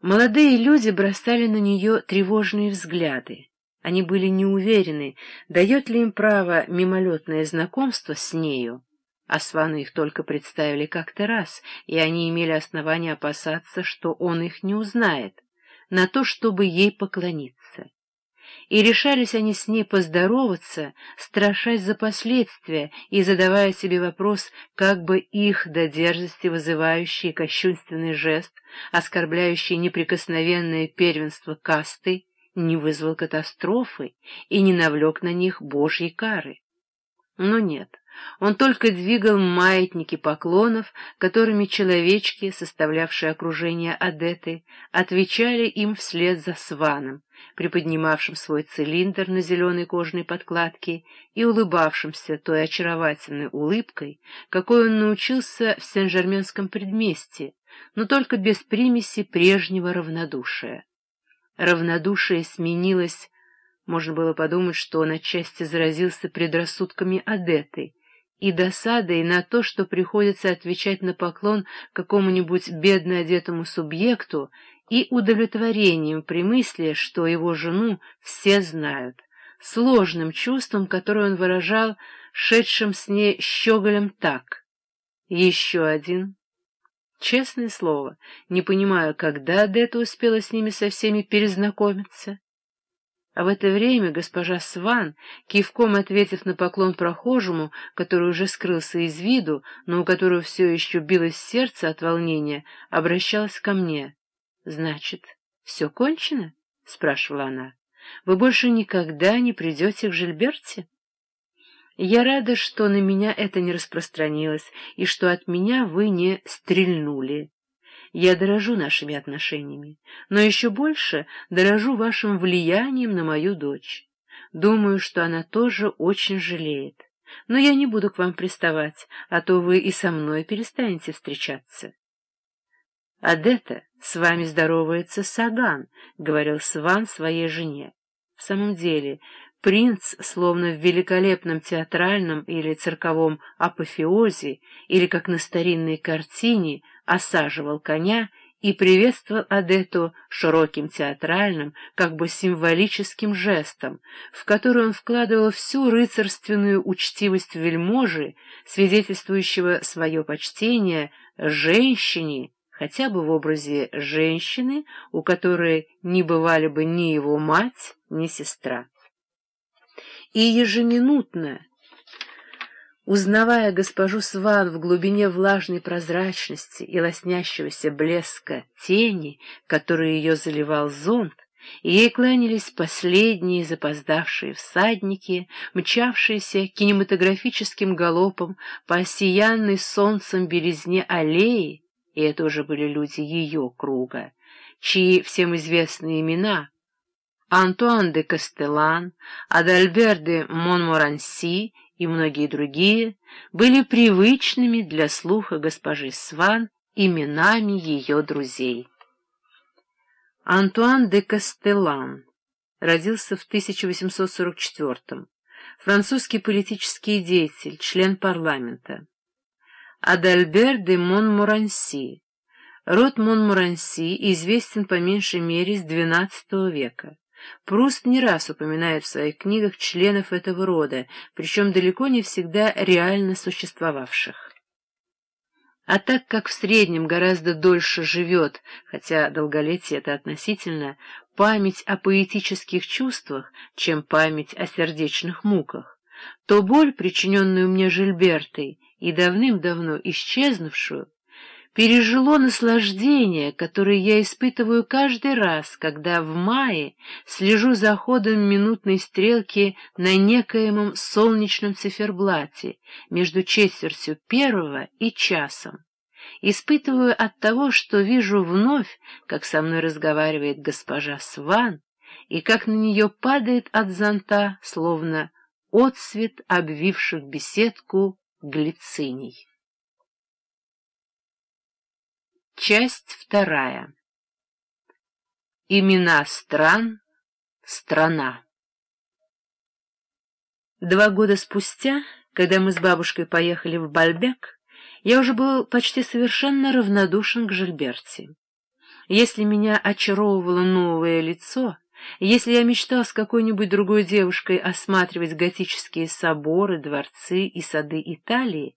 Молодые люди бросали на нее тревожные взгляды. Они были неуверены, дает ли им право мимолетное знакомство с нею. А Сваны их только представили как-то раз, и они имели основания опасаться, что он их не узнает, на то, чтобы ей поклониться и решались они с ней поздороваться, страшась за последствия и задавая себе вопрос, как бы их до дерзости вызывающий кощунственный жест, оскорбляющий неприкосновенное первенство касты, не вызвал катастрофы и не навлек на них божьей кары. Но нет, он только двигал маятники поклонов, которыми человечки, составлявшие окружение Адеты, отвечали им вслед за сваном, приподнимавшим свой цилиндр на зеленой кожаной подкладке и улыбавшимся той очаровательной улыбкой, какой он научился в Сен-Жерменском предместье, но только без примеси прежнего равнодушия. Равнодушие сменилось можно было подумать, что он отчасти заразился предрассудками Адеты, и досадой на то, что приходится отвечать на поклон какому-нибудь бедно одетому субъекту, и удовлетворением при мысли, что его жену все знают, сложным чувством, которое он выражал шедшим с ней щеголем так. Еще один. Честное слово, не понимаю, когда Дета успела с ними со всеми перезнакомиться. А в это время госпожа Сван, кивком ответив на поклон прохожему, который уже скрылся из виду, но у которого все еще билось сердце от волнения, обращалась ко мне. — Значит, все кончено? — спрашивала она. — Вы больше никогда не придете к Жильберте? Я рада, что на меня это не распространилось, и что от меня вы не стрельнули. Я дорожу нашими отношениями, но еще больше дорожу вашим влиянием на мою дочь. Думаю, что она тоже очень жалеет. Но я не буду к вам приставать, а то вы и со мной перестанете встречаться. — Адетта, с вами здоровается Саган, — говорил Сван своей жене. В самом деле, принц, словно в великолепном театральном или цирковом апофеозе, или как на старинной картине, осаживал коня и приветствовал Адету широким театральным, как бы символическим жестом, в который он вкладывал всю рыцарственную учтивость вельможи, свидетельствующего свое почтение женщине, хотя бы в образе женщины, у которой не бывали бы ни его мать, ни сестра и ежеминутно, узнавая госпожу Сван в глубине влажной прозрачности и лоснящегося блеска тени, который ее заливал зонт, ей кланялись последние запоздавшие всадники, мчавшиеся кинематографическим галопом по осиянной солнцем белизне аллеи, и это уже были люди ее круга, чьи всем известные имена Антуан де Кастелан, Адальбер де Монморанси и многие другие были привычными для слуха госпожи Сван именами ее друзей. Антуан де Кастелан родился в 1844 французский политический деятель, член парламента. Адальбер де Монморанси. Род Монморанси известен по меньшей мере с XII века. Пруст не раз упоминает в своих книгах членов этого рода, причем далеко не всегда реально существовавших. А так как в среднем гораздо дольше живет, хотя долголетие это относительно, память о поэтических чувствах, чем память о сердечных муках, то боль, причиненную мне Жильбертой и давным-давно исчезнувшую, пережило наслаждение, которое я испытываю каждый раз, когда в мае слежу за ходом минутной стрелки на некоемом солнечном циферблате между четвертью первого и часом. Испытываю от того, что вижу вновь, как со мной разговаривает госпожа Сван, и как на нее падает от зонта, словно отсвет обвивших беседку глициний. Часть вторая. Имена стран. Страна. Два года спустя, когда мы с бабушкой поехали в Бальбек, я уже был почти совершенно равнодушен к Жильберте. Если меня очаровывало новое лицо, если я мечтал с какой-нибудь другой девушкой осматривать готические соборы, дворцы и сады Италии,